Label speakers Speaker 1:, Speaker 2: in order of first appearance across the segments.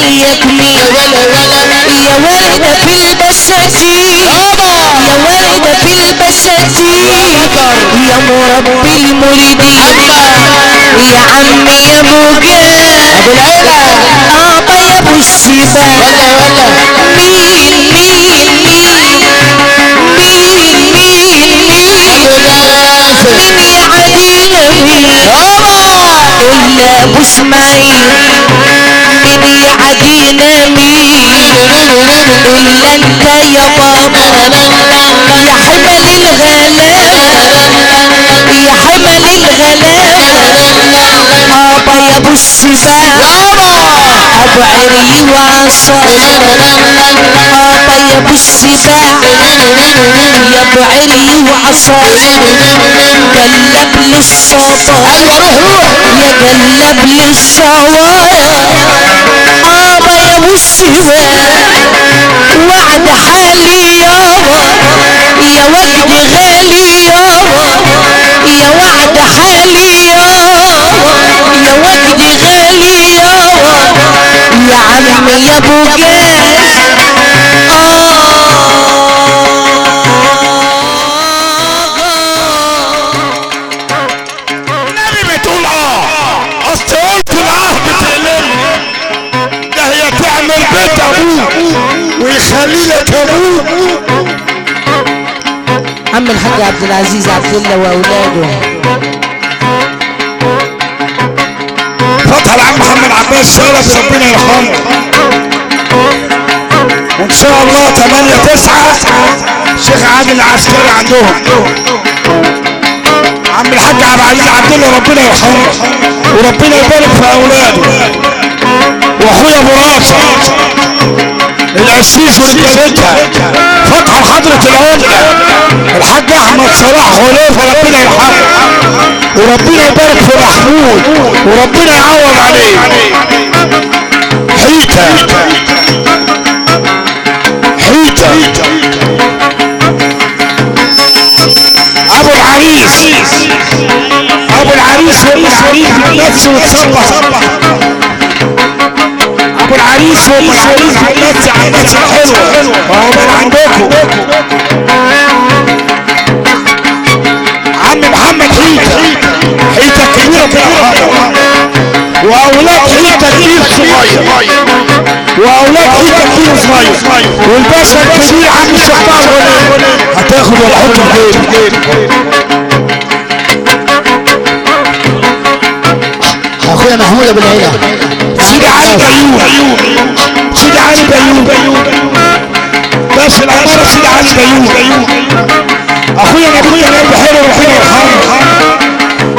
Speaker 1: زيك مين يا وردة في البساتين يا وردة في البساتين يا مربي المريدين يا عمي يا
Speaker 2: العيلة
Speaker 1: بابا يا ابو السباع مين مين يا عدينا مين إلا أبو إسماعيل مين يا عدينا مين إلا أنت يا بابا يا حمل الغلام يا حمل الغلام بابا يا أبو السباع أبو عري وعصا بابا يا أبو السباع يا أبو عري وعصا قلب
Speaker 2: روح
Speaker 1: يا قلب للصوايا ابا يا ابو السواء وعد حالي يابا يا وجد غالي يابا يا وعد حالي عبد العزيز عبد الله واولاده
Speaker 3: فتح العم محمد عباس شرف ربنا يرحمه وان شاء الله 8 9 شيخ عادل العسكري عندهم عم الحاج عبد العزيز عبد الله ربنا يرحمه وربنا يبارك في اولاده واخويا ابو راشد القسيس ورجالتها فتح حضرة العمدة الحاج أحمد صلاح خليفة ربنا يرحمه. وربنا يبارك في محمود. وربنا يعوض عليه. حيتة حيتة أبو العريس. أبو العريس وام العريس بتنفس وتصبح ابو العريس وأم العريس بتنفس على الناس الحلوه وهو من عندكم. عم محمد حيتة حيتة كبيرة كده وأولاد حيتة كبير صغير وأولاد حيتة كبير صغير والباشا الكبير عم الشطار هتاخد ولا حط
Speaker 2: أخويا محمود أبو العيلة
Speaker 3: علي بيوم علي بيوم باشا العمارة علي بيوم أخويا أخويا قلب حلو ربنا يرحمه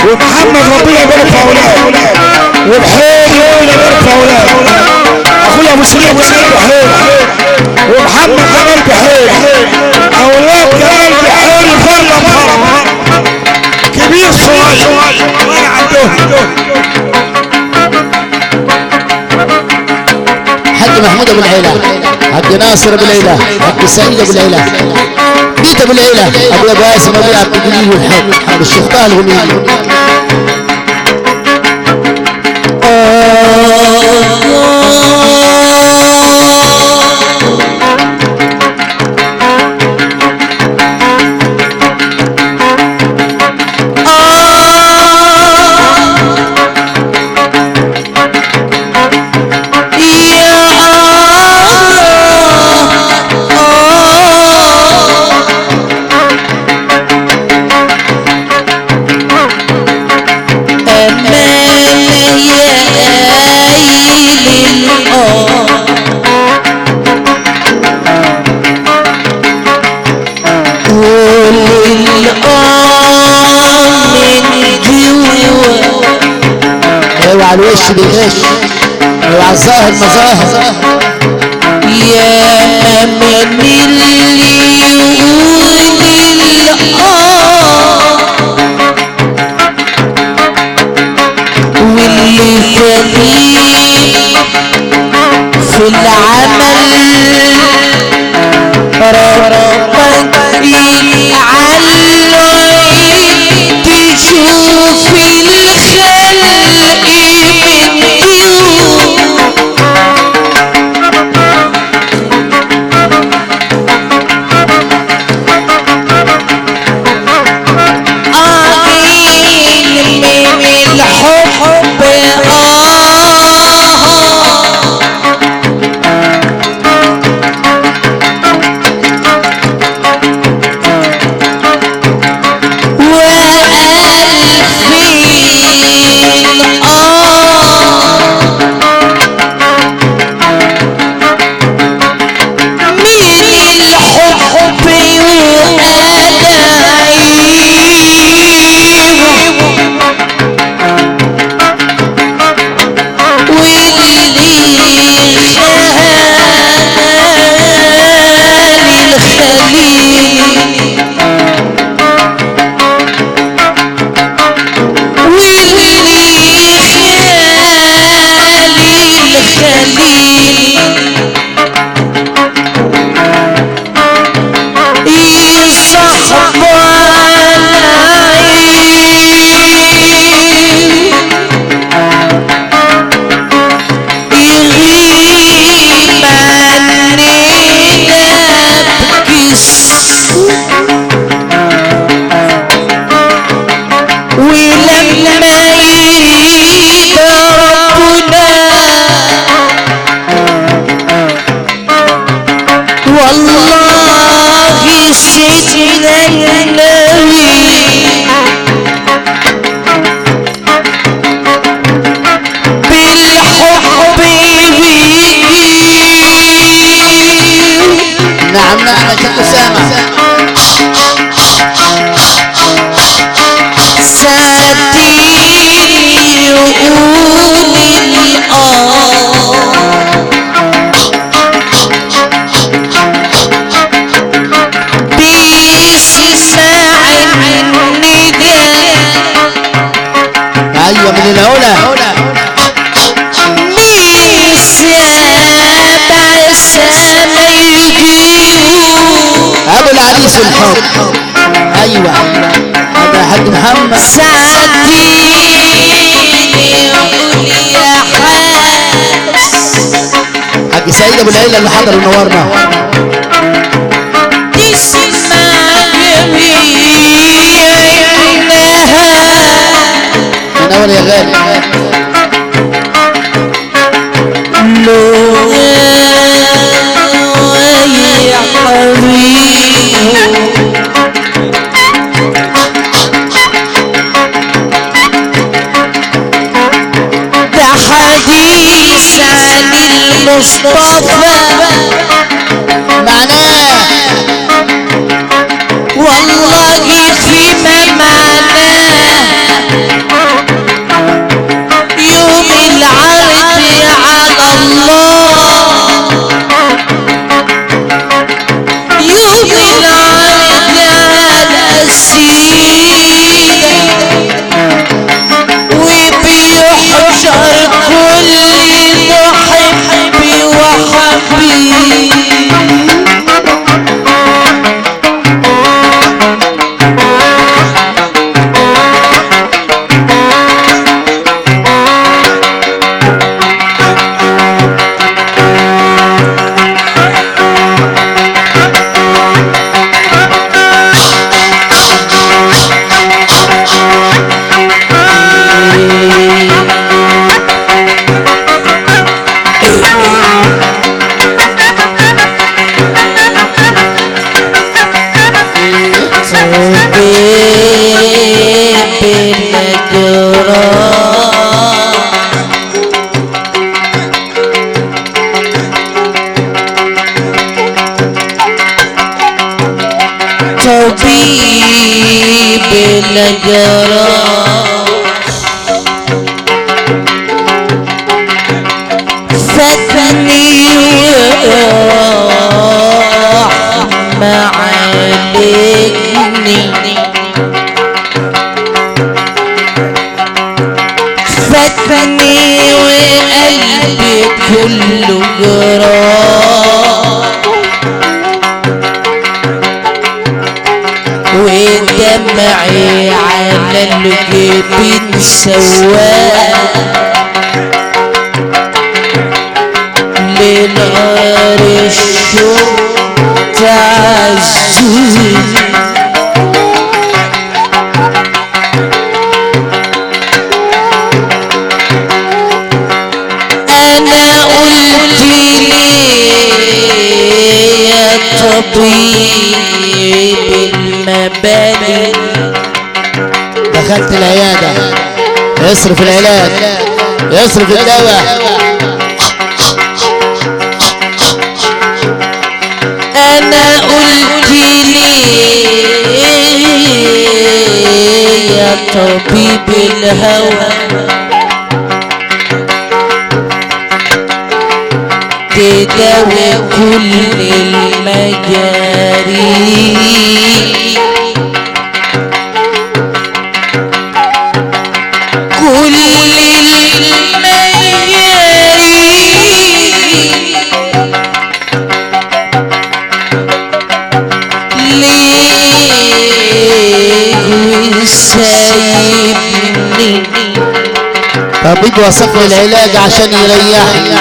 Speaker 3: ومحمد ربنا يبارك في اولاده وبحير ربنا يبارك أخويا أبو سليم قلب حير ومحمد قلب حير أولاد قلب حير فرق فرق كبير صغير. وأنا عندهم
Speaker 2: محمود أبو العيلة حاج ناصر أبو العيلة حاج سعيد أبو العيلة بيت أبو العيلة أبو باسم أبو عبد الجليل والحب الشيخ طه على الوش دي إيش أيوه على الظاهر مظاهر
Speaker 1: يا من اللي يقول الآه واللي فريق في العمل سمايجيو
Speaker 2: أبو العريس الحب. أيوه. هذا حاج محمد.
Speaker 1: سعديني يا حاس
Speaker 2: حاج سعيد أبو العيله اللي حضر ونورنا منور يا غالي
Speaker 1: يا حبيبي ده حديث عن المصطفى أنا قلت ليه يا طبيب المبادئ
Speaker 2: دخلت العيادة. يصرف العلاج. يصرف الدواء.
Speaker 1: طبيب الهوى تداوي كل المجاري.
Speaker 2: طبيب وصف لي العلاج عشان يريحني.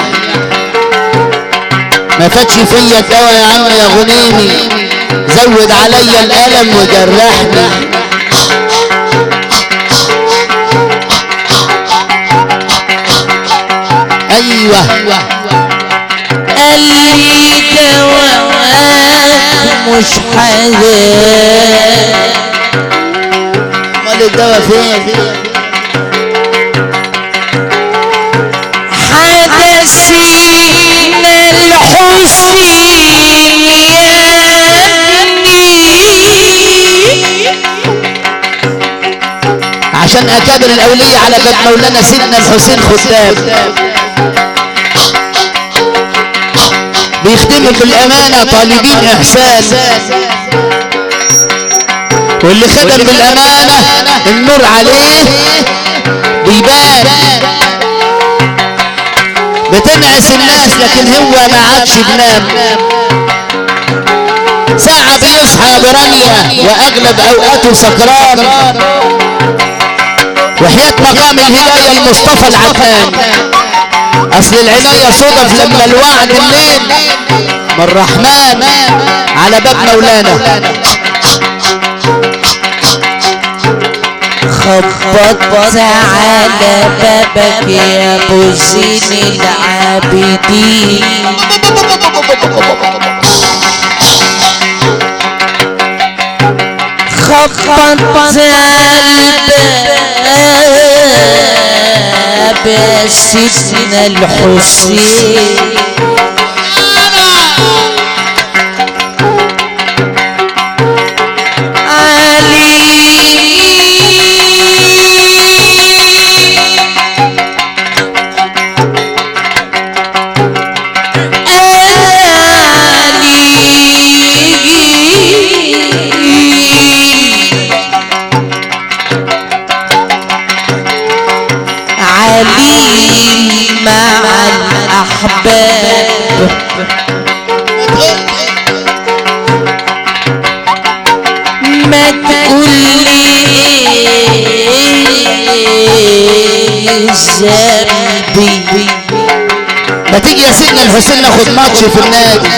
Speaker 2: ما فاتش فيا الدواء يا عم يا غنيمي. زود عليا الألم وجرحني. أيوه.
Speaker 1: قال لي دواء مش حلال
Speaker 2: أمال الدواء فين؟ عشان أكابر الأولية على باب مولانا سيدنا الحسين خدام. بيخدموا بالأمانة طالبين إحسان. واللي خدم بالأمانة النور عليه بيبان. بتنعس الناس لكن هو ما عادش بنام. ساعة بيصحى برانية وأغلب أوقاته سكران. وحياة مقام الهداية المصطفى العدنان أصل العناية صدف لما الوعد الليل من الرحمن على باب مولانا.
Speaker 1: خبطت على بابك يا ابو زين العابدين. خبطت على يا سيدنا الحسين. ذنبي
Speaker 2: ما تيجي يا سيدنا الحسين ناخد ماتش في النادي؟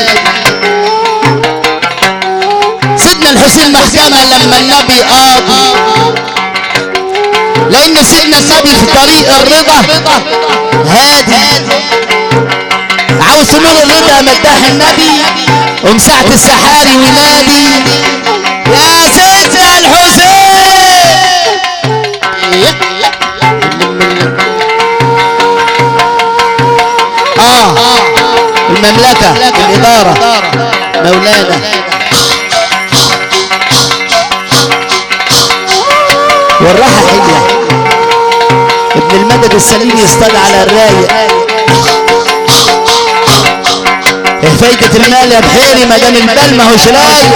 Speaker 2: سيدنا الحسين محكمة لما النبي قاضي لأن سيدنا النبي في طريق الرضا. هادي. عاوز تقول الرضا مداح النبي؟ ومساحة السحاري ونادي يا سيدنا الحسين. المملكة الإدارة. مولانا. والراحة حلوة. ابن المدد السليم يصطاد على الرايق. إيه فايدة المال يا بحيري ما دام البال ما هوش رايق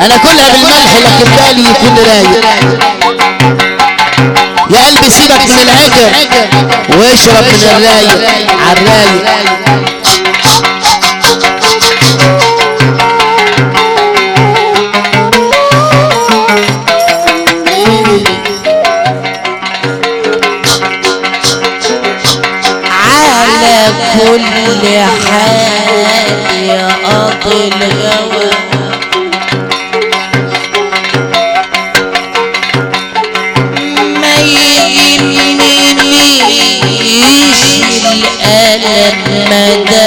Speaker 2: أنا كلها بالملح لكن بالي يكون رايق. قلبي سيبك من العكر واشرب من الرايق. عالرايق
Speaker 1: على كل حال يا قاضي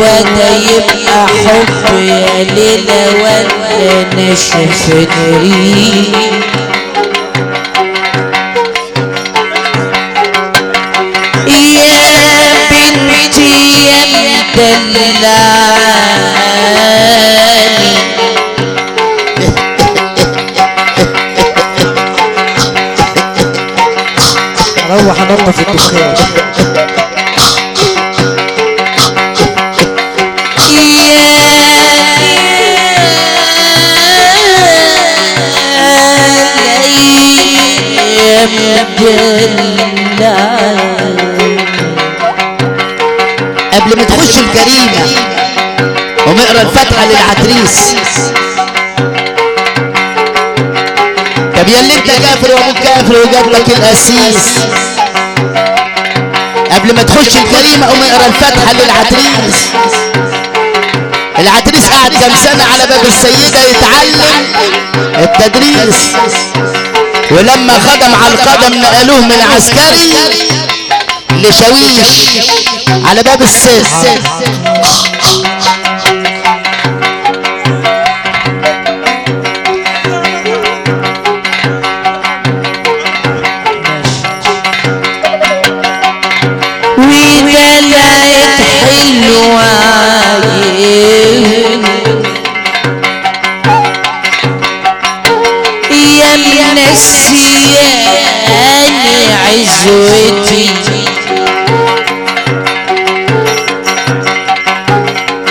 Speaker 1: ده يبقى حب يا ليلى ولا نشف الريق يا بنتي يا مدلعاني
Speaker 2: روح انضف الدخان قبل ما تخش الجريمة ونقرا الفاتحة للعتريس. طب يا اللي انت كافر وابوك كافر وجاب لك القسيس. قبل ما تخش الجريمة قوم اقرا الفاتحة للعتريس. العتريس قعد كام سنة على باب السيدة يتعلم التدريس. ولما خدم على القدم نقلوه من عسكري لشاويش على باب السيف
Speaker 1: غزوتي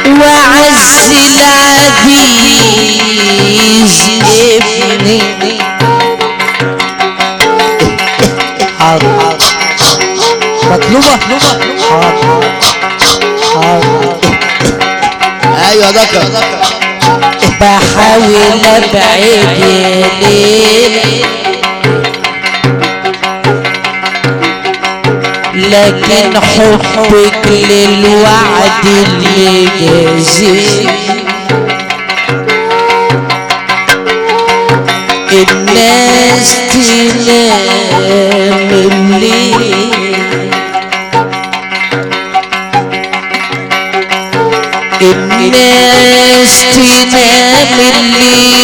Speaker 1: وعز العزيز ابني. حاضر مطلوبة. حاضر حاضر
Speaker 2: أيوه ذكر.
Speaker 1: بحاول أبعد ليل لكن حبك للوعد اللي جازي الناس تنام الليل. الناس تنام الليل.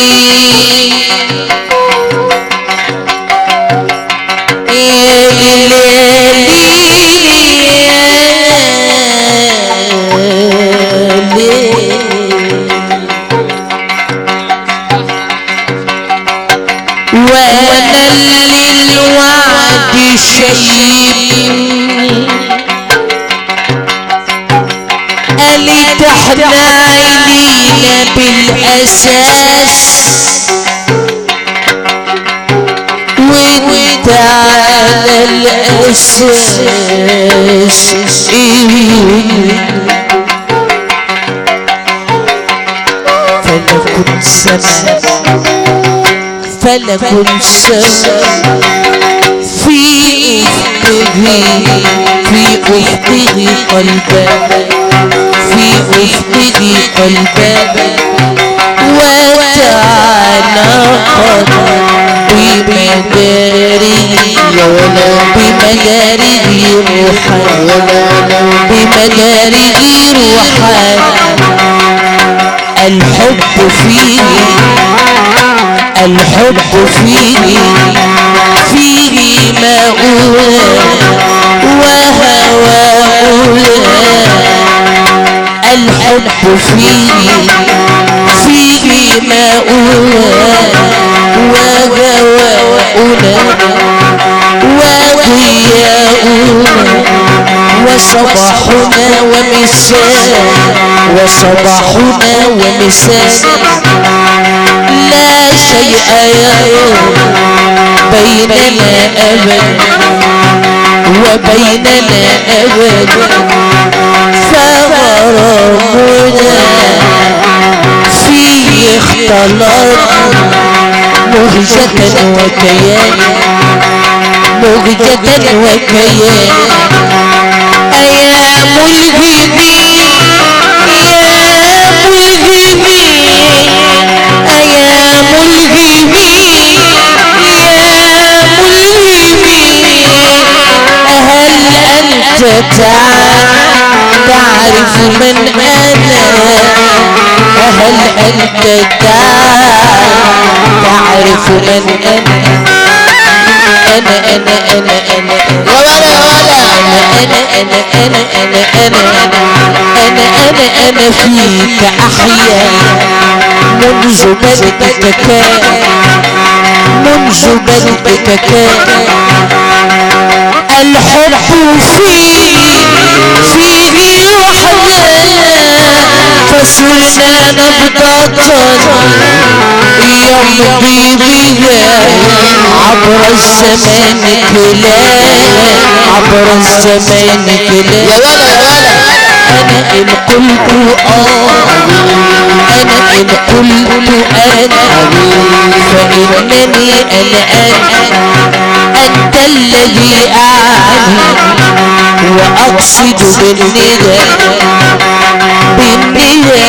Speaker 1: الغريب قالت إحنا عينينا بالأساس. وانت على الأساس. إيه فلك فلا فلك تبهي في أفقه قلبك في أفقه قلبها وتعلقت بمداره ولا بمداره روحا ولا بمداره روحا الحب فيه الحب فيه ماؤنا وهواؤنا الحب فيه فيه ماؤنا وهواؤنا وضياؤنا وصباحنا ومساء وصباحنا ومساء لا شيء يرى وبيننا أبد وبيننا أبد فغرامنا فيه اختلط مهجة وكيان. مهجة وكيان. أيا ملهمي. يا ملهمي. أيا ملهمي. أنت تعرف من أنا هل أنت تعرف من أنا أنا أنا أنا أنا
Speaker 2: يا ولا يا ولا
Speaker 1: أنا أنا أنا أنا أنا أنا أنا أنا فيك أحيا منذ كان منذ كان الحب فيه فيه وحدنا فصرنا نبضة يمضي بها عبر الزمان كلام عبر الزمان كلام
Speaker 2: يا ولا يا ولا
Speaker 1: أنا آن قلت آه أنا آن قلت أنا فانني الان حتى الذي أعني وأقصد بالندى بالندى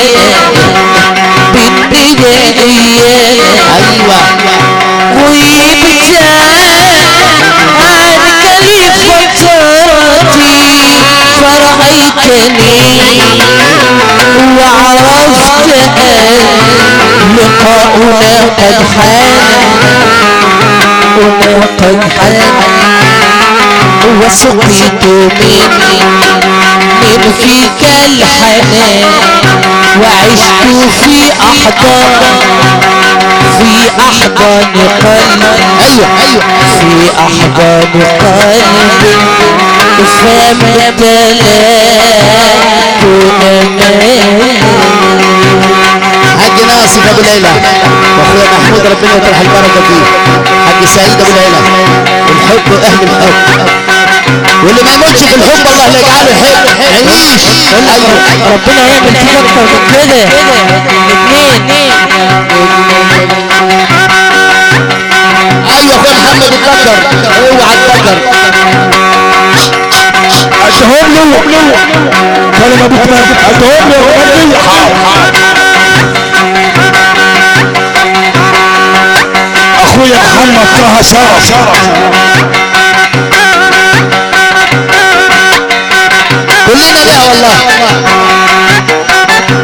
Speaker 1: إياه وسقيت من من فيك الحنان وعشت في أحضان في احضان قلبي
Speaker 2: أيوه أيوه
Speaker 1: في احضان قلبي فما
Speaker 2: حاج ناصف ابو ليلى واخويا محمود ربنا يطرح البركه فيه حاج سعيد ابو ليلى الحب واهل الحب واللي ما يموتش في الحب الله لا يجعله يحب عيش.
Speaker 1: ربنا يعمل فيك أكتر من كده. اتنين
Speaker 2: أيوه أخويا محمد اتذكر اوعى اتذكر
Speaker 3: ادهم له. كلمة بتمام ادهم له. غني أخويا محمد طه سارة
Speaker 2: كلنا بقى والله.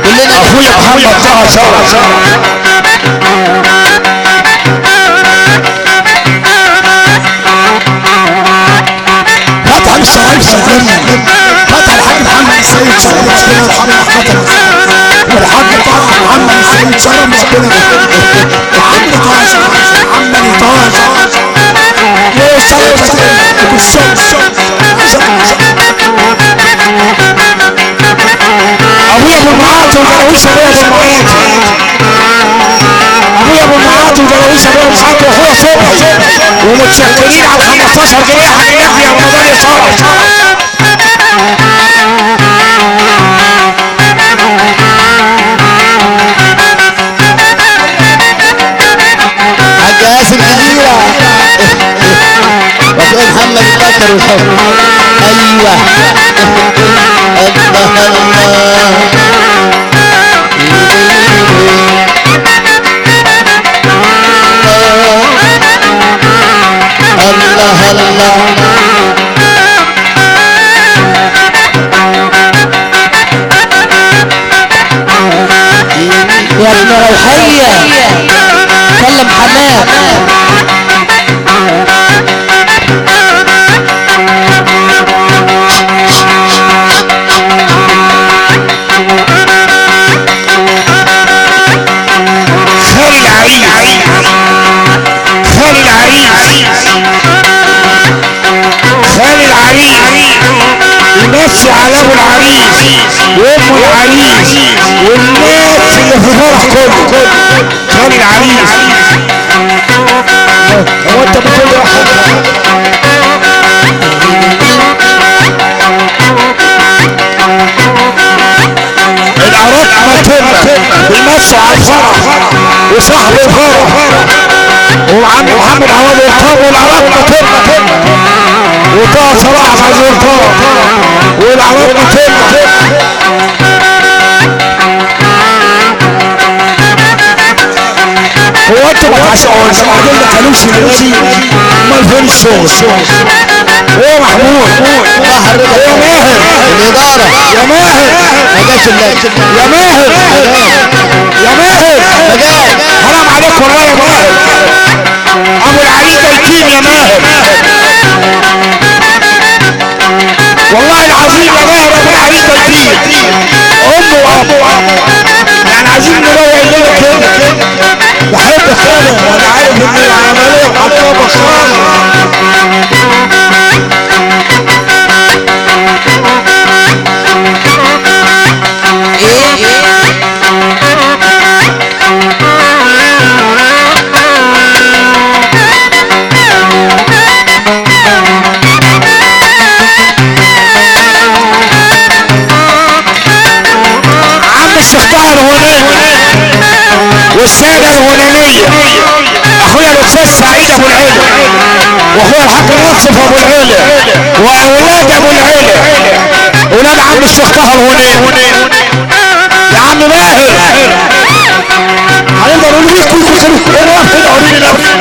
Speaker 2: كلنا
Speaker 3: أخويا محمد طه سارة فتح الشرايط صدقني فتح الحاج محمد السيد شرف ربنا يرحمه رحمة والحاج طه محمد السيد شرف ربنا وعم طه. عمني طه شرف ابو الشمس وجراويش ابويا ابو ابويا ابو وجراويش ابويا ابو المعاط واخويا صبحي ومتشكرين على 15 جنيه حاجات يا رمضان يا
Speaker 2: حاج ياسر جزيرة واخويا محمد اتذكر الحب أيوه. الله الله
Speaker 1: يا ابن روحية. كلم حماد
Speaker 3: وام العريس والناس اللي في الفرح كله خال العريس هو انت بتقول يا العراق متن بيمسوا على الفرح وصاحب الفرح وعم محمد عوض الطاب والعراق متن وطه صلاح عايز الطاب والعراق متن هو أنتوا ما تعشقوش بعدين ما كانوش النادي امال فين الشغل إيه محمود. يا ماهر.
Speaker 2: الإدارة
Speaker 3: يا ماهر.
Speaker 2: ما جاش الليل
Speaker 3: يا ماهر. يا ماهر. حرام عليك والله يا ماهر. أبو العريس يتيم يا ماهر. والله العظيم يا ماهر ابو العريس يتيم أمه وأبوه. يعني عايزين نروق لنا كده. بحبك أنا وأنا عارف ان العملية حطها بخار واخويا الحاج ناصف أبو العيلة. وأولاد أبو العيلة. أولاد عم الشيخ طاهر هنيه يا عم ماهر. هنقدر نقول لك كل كده قولي لي نفسك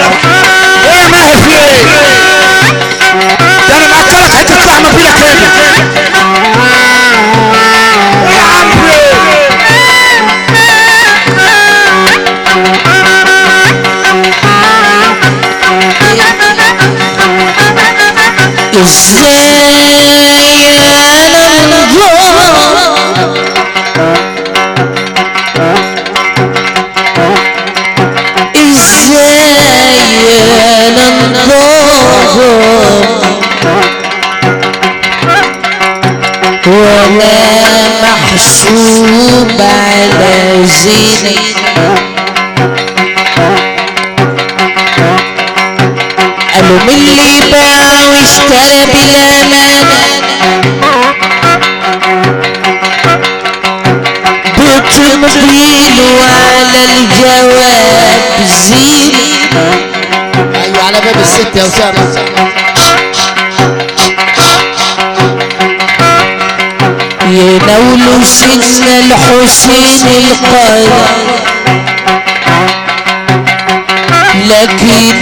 Speaker 3: إيه ماهر في إيه؟ ده أنا مأكلك حتة لحمه في
Speaker 1: إيدك محسوب على زيني قالوا من اللي على الجواب
Speaker 2: أيوه على باب الست يا أسامة.
Speaker 1: يناولوا سيدنا الحسين القاضي. لكن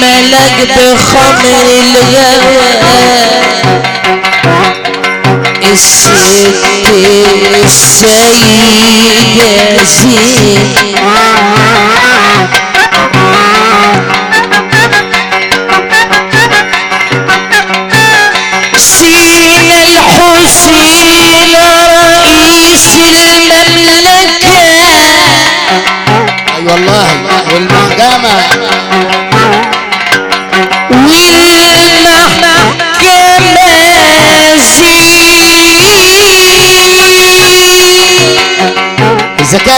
Speaker 1: ملك بخمر الغوى الست السيدة زين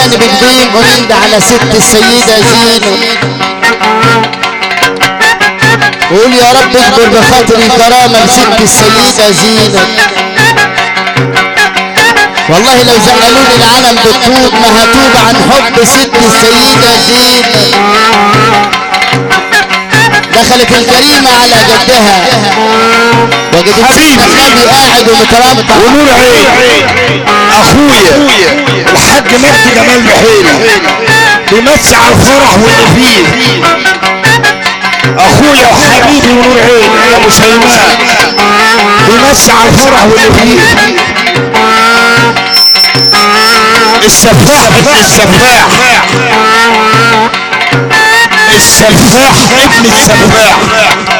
Speaker 2: كان بقديم ونند على ست السيدة زينب. قول يا رب اجبر بخاطر الكرامة لست السيدة زينب. والله لو زعلوني العالم بالطوب ما هتوب عن حب ست السيدة زينب. دخلت الكريمه على جدها. وجدت النبي قاعد ومتربع.
Speaker 3: ونور عين. أخويا. الحاج مجدي جمال بحيري بيمسي على الفرح واللي فيه أخويا وحبيبي ونور عين. يا أبو سلمان. بيمسي على الفرح واللي فيه السفاح السفاح. السفاح ابن السفاح.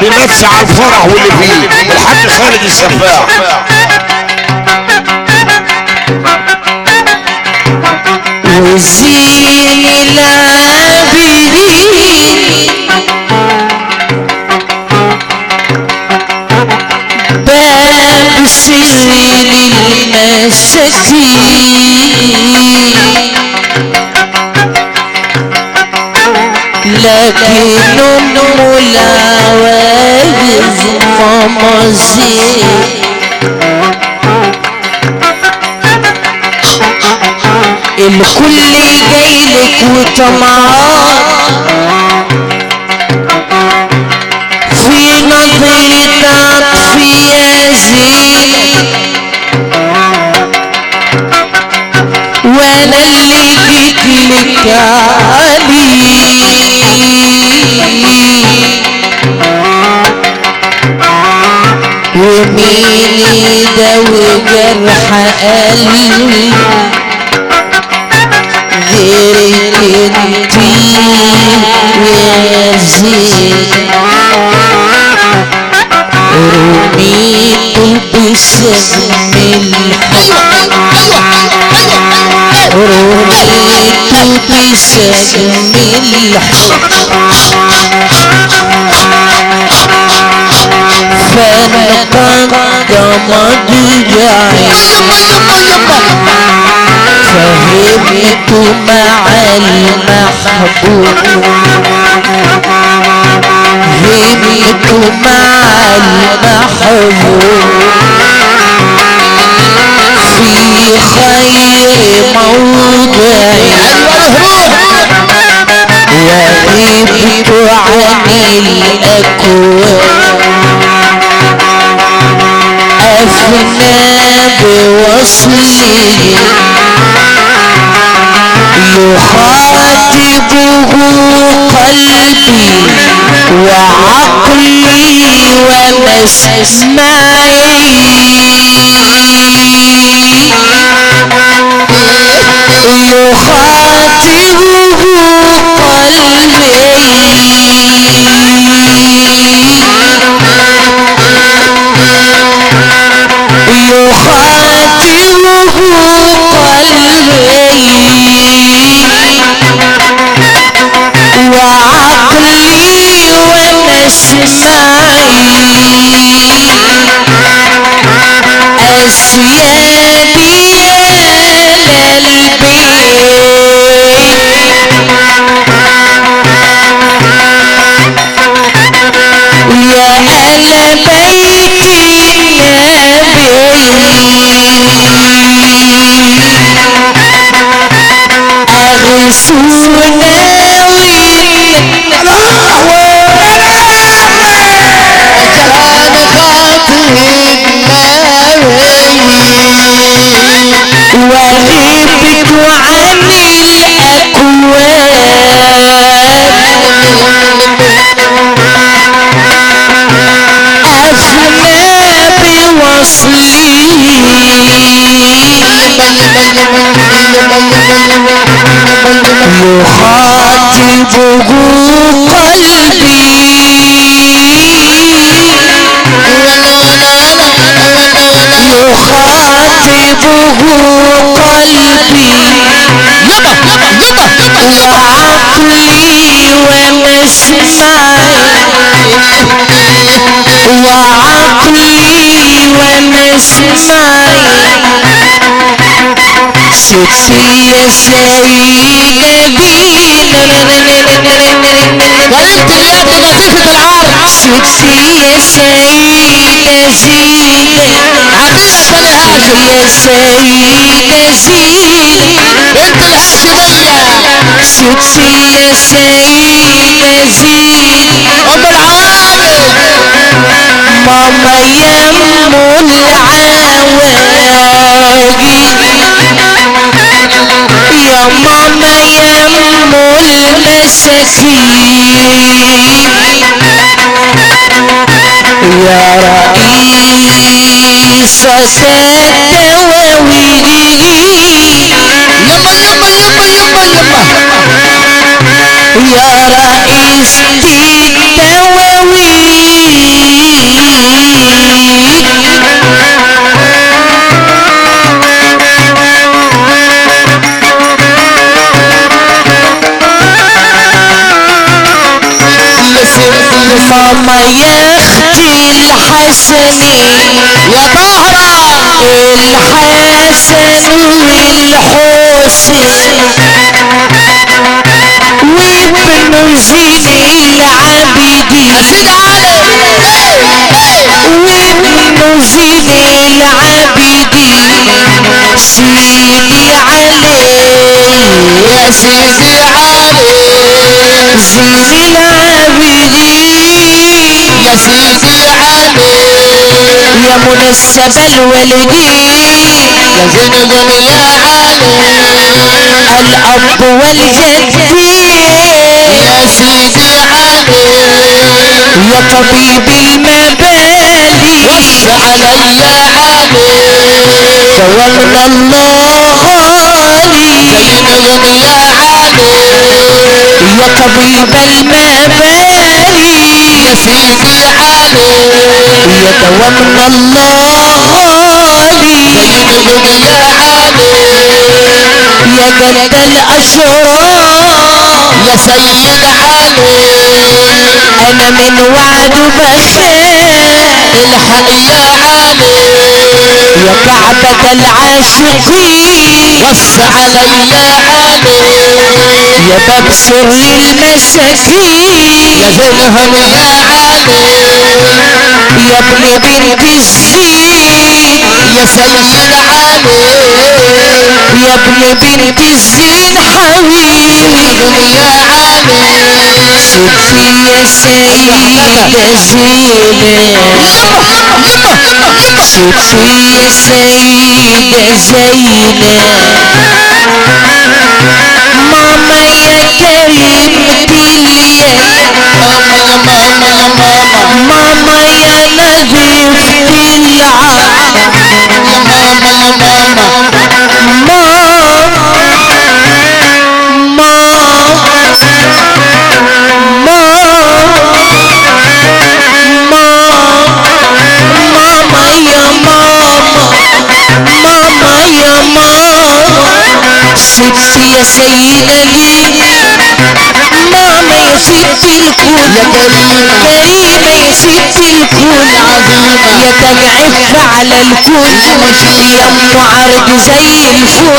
Speaker 3: بيمسي على الفرح واللي فيه. الحاج خالد السفاح.
Speaker 1: وزين العابدين باب سر للمساكين. لكن ام العواجز زين الكل جايلك وطمعان في نظرتك في يزيد وأنا اللي جيت لك ومين يداوي جرح قلبي. غيرك انتي يا زين رميت بسهم الحب رميت بسهم الحب فانقض مضجعي فهمت مع المحبوب همت مع المحبوب في خير موضعي وغبت عن الأكوان. أفنى بوصلي. يخاطبه قلبي وعقلي ومسمعي. يخاطبه قلبي وغيبك وعن الأكوان أفنى بوصلي يخاطبه قلبي. يخاطبه قلبي وعقلي ومسمعي وعقلي ومسمعي سيدة دينا
Speaker 2: قلت اليد قصيفة العار
Speaker 1: ستي يا سيدة زينة
Speaker 2: عبية بني
Speaker 1: يا زينة
Speaker 2: بنت الهاشمية
Speaker 1: ستي يا سيدة زينة
Speaker 2: ام العوالم
Speaker 1: ماما العواجي يا ماما يم المساكين يا رئيس الدواوين
Speaker 2: يما يما يما يما يما
Speaker 1: يا رئيس ماما يا أختي الحسني
Speaker 2: يا طاهرة.
Speaker 1: الحسن والحسين وابن زين العابدين
Speaker 2: سيد علي.
Speaker 1: وابن زين العابدين سيدي علي
Speaker 2: يا سيدي علي.
Speaker 1: زين العابدين
Speaker 2: سيدي علي.
Speaker 1: يا منسب الوالدين
Speaker 2: يا زنقم يا علي.
Speaker 1: الأب والجدين
Speaker 2: يا سيدي علي.
Speaker 1: يا طبيب المبالي
Speaker 2: وص علي يا علي.
Speaker 1: دولنا الله غالي
Speaker 2: زينقم يا علي.
Speaker 1: يا طبيب المبالي
Speaker 2: علي
Speaker 1: يا دوامنا الله
Speaker 2: زينقم يا علي.
Speaker 1: يا جد الأشرار
Speaker 2: يا سيد علي
Speaker 1: أنا من وعد بخير
Speaker 2: الحق يا علي.
Speaker 1: يا كعبة العاشقين
Speaker 2: وص علي يا علي.
Speaker 1: يا باب سر المساكين
Speaker 2: يا زنهم يا علي.
Speaker 1: يا ابن بنت الزين
Speaker 2: يا سيد علي.
Speaker 1: يا ابن بنت الزين حويل
Speaker 2: يا علي.
Speaker 1: ستي يا سيدة زينة ستي يا سيدة زينة ماما يا كريمة اليد
Speaker 2: ماما يا ماما يا
Speaker 1: ستي يا سيدة لي ماما يا ستي الكل
Speaker 2: يا كريمة
Speaker 1: يا ستي الكل
Speaker 2: عظيمة
Speaker 1: يا تنعف على الكل يا أم عرض زي الفل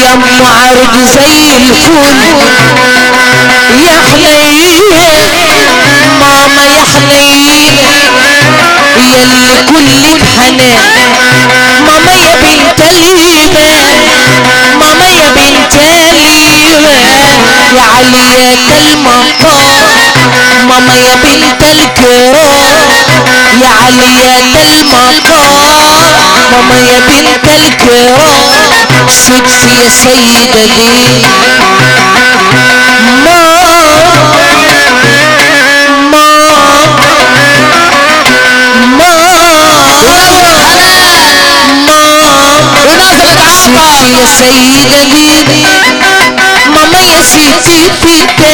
Speaker 1: يا أم عرض زي الفل يا حنين. ماما يا حنين. يا اللي كلك حنان ماما يا بنت الإيمان. يا بنت الإيمان عالية المقام ماما يا بنت الكرام يا عالية المقام ماما يا بنت الكرام صدفي يا سيدتي. ما ستي يا سيدتي ماما يا ستي تيتا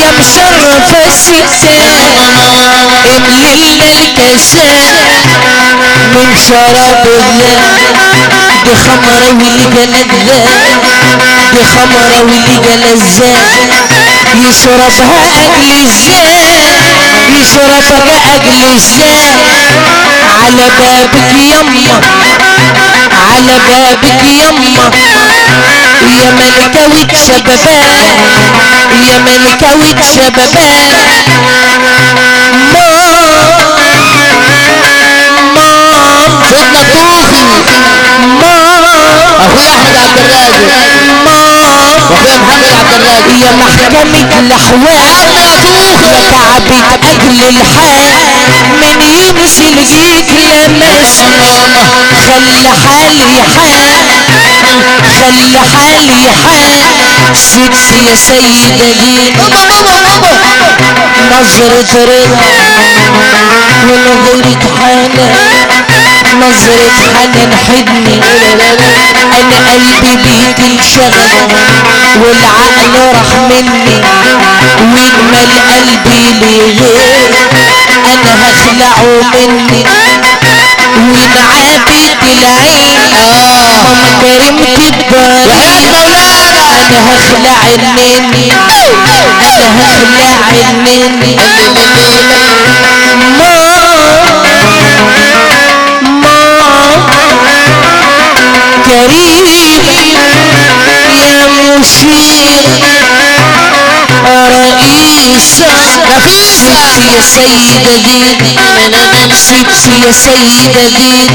Speaker 1: يا مشرفة ستة املي الكاسات من شراب الله دي خمرة واللي لذة دي خمرة واللي لذة يشربها أجل الزين يشربها أجل الزين على بابك يما على بابك يما يا ملكة وشبابات يا ملكة وشبابات ما ما
Speaker 2: سيدنا الطوفي
Speaker 1: ما
Speaker 2: أخويا أحمد عبد الرازق.
Speaker 1: ما
Speaker 2: واخويا محمد عبد الرازق.
Speaker 1: يا محكمة الأحوال. يا كعبة أجل الحال. من يمس لقيت لمس. خلي حالي حال. خلي حالي حال. ستي يا سيدة دي نظرة رضا. ونظرة حنان نظرة حنان حضني أنا قلبي بيك انشغل والعقل راح مني. واجمل قلبي لغير أنا هخلعه مني. ونعابك العين. ماما كريمة الضريح أنا هخلع مني أنا هخلع مني كريم يا مشير رئيسة ستي يا دي ستي يا سيدة دي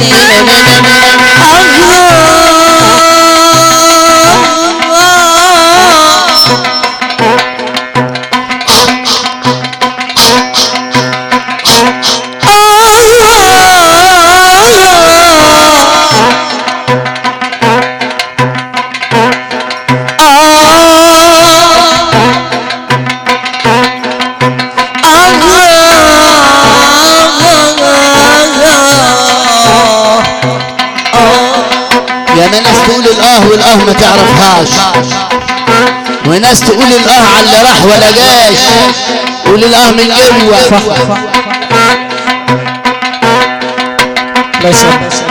Speaker 2: ما تعرفهاش. وناس تقول الآه على اللي راح ولا جاش؟ قول الآه من جوه.
Speaker 3: بس
Speaker 1: من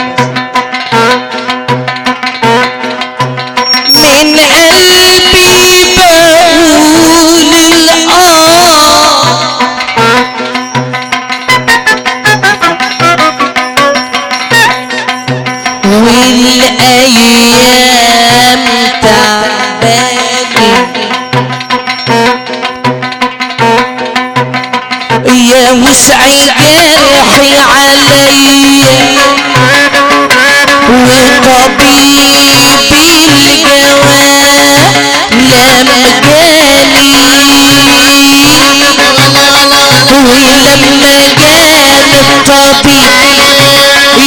Speaker 1: ولما جاني الطبيب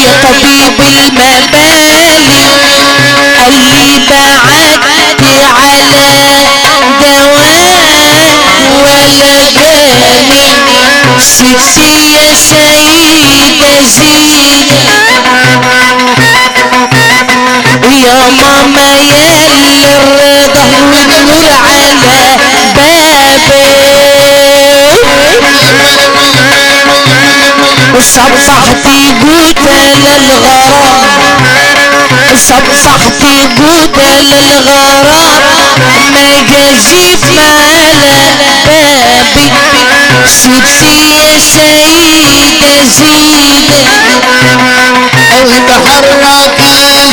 Speaker 1: يا طبيب المبالي قال لي بعدت على دواء ولا جاني ستي يا سيدة زينة يا ماما يا الرضا والنور على بابي وصبحتي جودة للغرام. صبحتي جودة للغرام. ما جازيف على بابي. ستي يا سيدة زيدة
Speaker 2: تحرك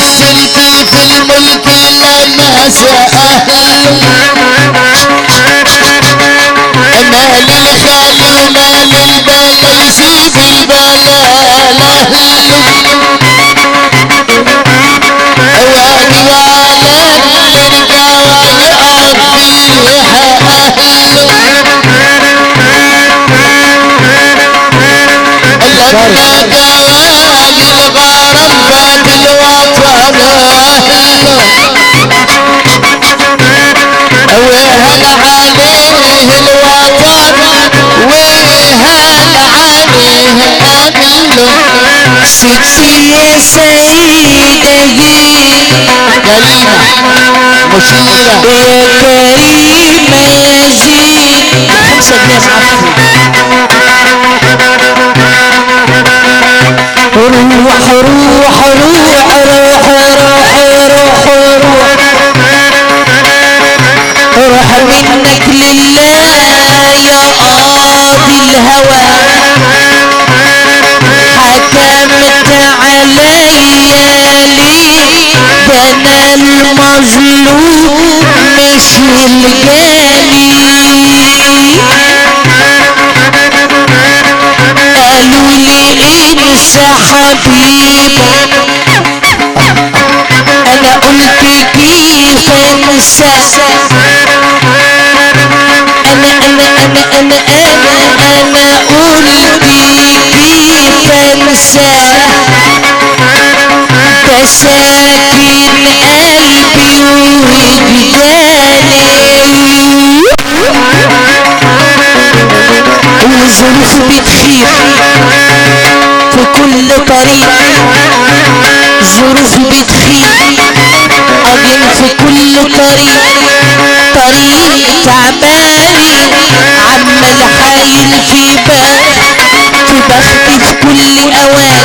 Speaker 2: السلك في الملك لما سأهل مال الخال الله يزيد البلاء واجي على الرجا ويعطيها اهله الله أهله
Speaker 1: ستي يا سيدة
Speaker 2: كريمة مشيرة
Speaker 1: يا كريمة يا زين
Speaker 2: خمسة جنيه
Speaker 1: روح روح روح روح روح روح روح روح منك لله يا قاضي الهوى المظلوم مش الجاني قالوا لي انسى حبيبك أنا قلت كيف انسى أنا أنا أنا أنا أنا أنا قلت كيف انسى ساكن قلبي وجداني وظروف بتخيب في كل طريق ظروف بتخيب أجن في كل طريق طريق تعباني عمال حايل في بال في بختي في كل أوان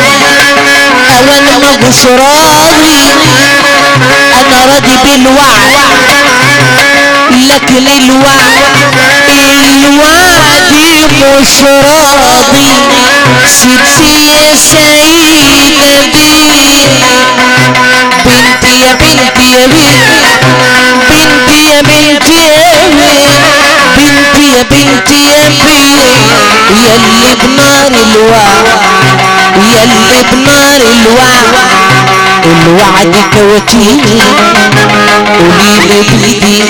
Speaker 1: جوش راضي أنا راضي بالوعد لكن الوعد الوعد مش راضي ستي يا سيدة دي بنتي يا بنتي يا بنتي بنتي يا بنتي يا بنتي يا بنتي يا بنتي يلي بنار الوعد يلي بنار الوعد كوتيني قوليلي بيدي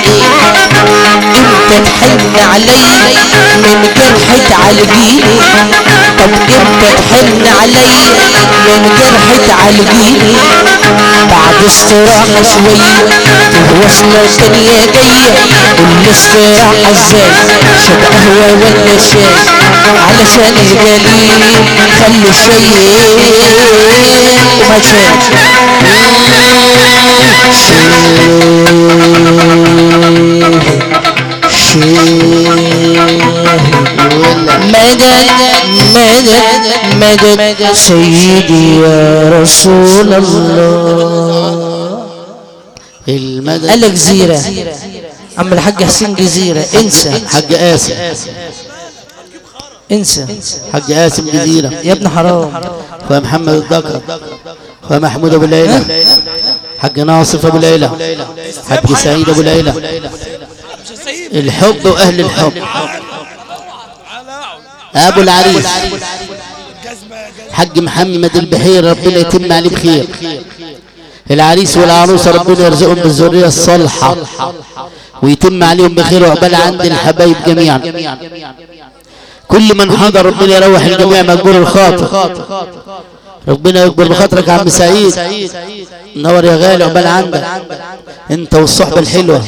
Speaker 1: إمتى تحن علي من جرح تعالجيني طب إمتى تحن علي من جرح تعالجيني بعد استراحة شوية وصلة تانية جاية والاستراحة أزاي. شد قهوة ولا شاي؟ علشان الجليل خلي الشيء وما مدد مدد مدد سيدي يا رسول الله
Speaker 2: المدد
Speaker 1: قال لك جزيرة عم الحاج حسين جزيرة انسى
Speaker 2: حاج قاسم
Speaker 1: انسى
Speaker 2: حاج قاسم جزيرة
Speaker 1: يا ابن حرام
Speaker 2: اخويا محمد الذكر اخويا محمود ابو ليلى حاج ناصف ابو ليلى حاج سعيد ابو ليلى الحب وأهل الحب. أبو العريس. حاج محمد البحير ربنا يتم عليه بخير. العريس والعروسه ربنا يرزقهم بالذرية الصالحة ويتم عليهم بخير وعقبال عند الحبايب جميعا. كل من حضر ربنا يروح الجميع مقبول الخاطر. ربنا يكبر بخاطرك يا عم سعيد. نور يا غالي عقبال عندك. أنت والصحبة الحلوة.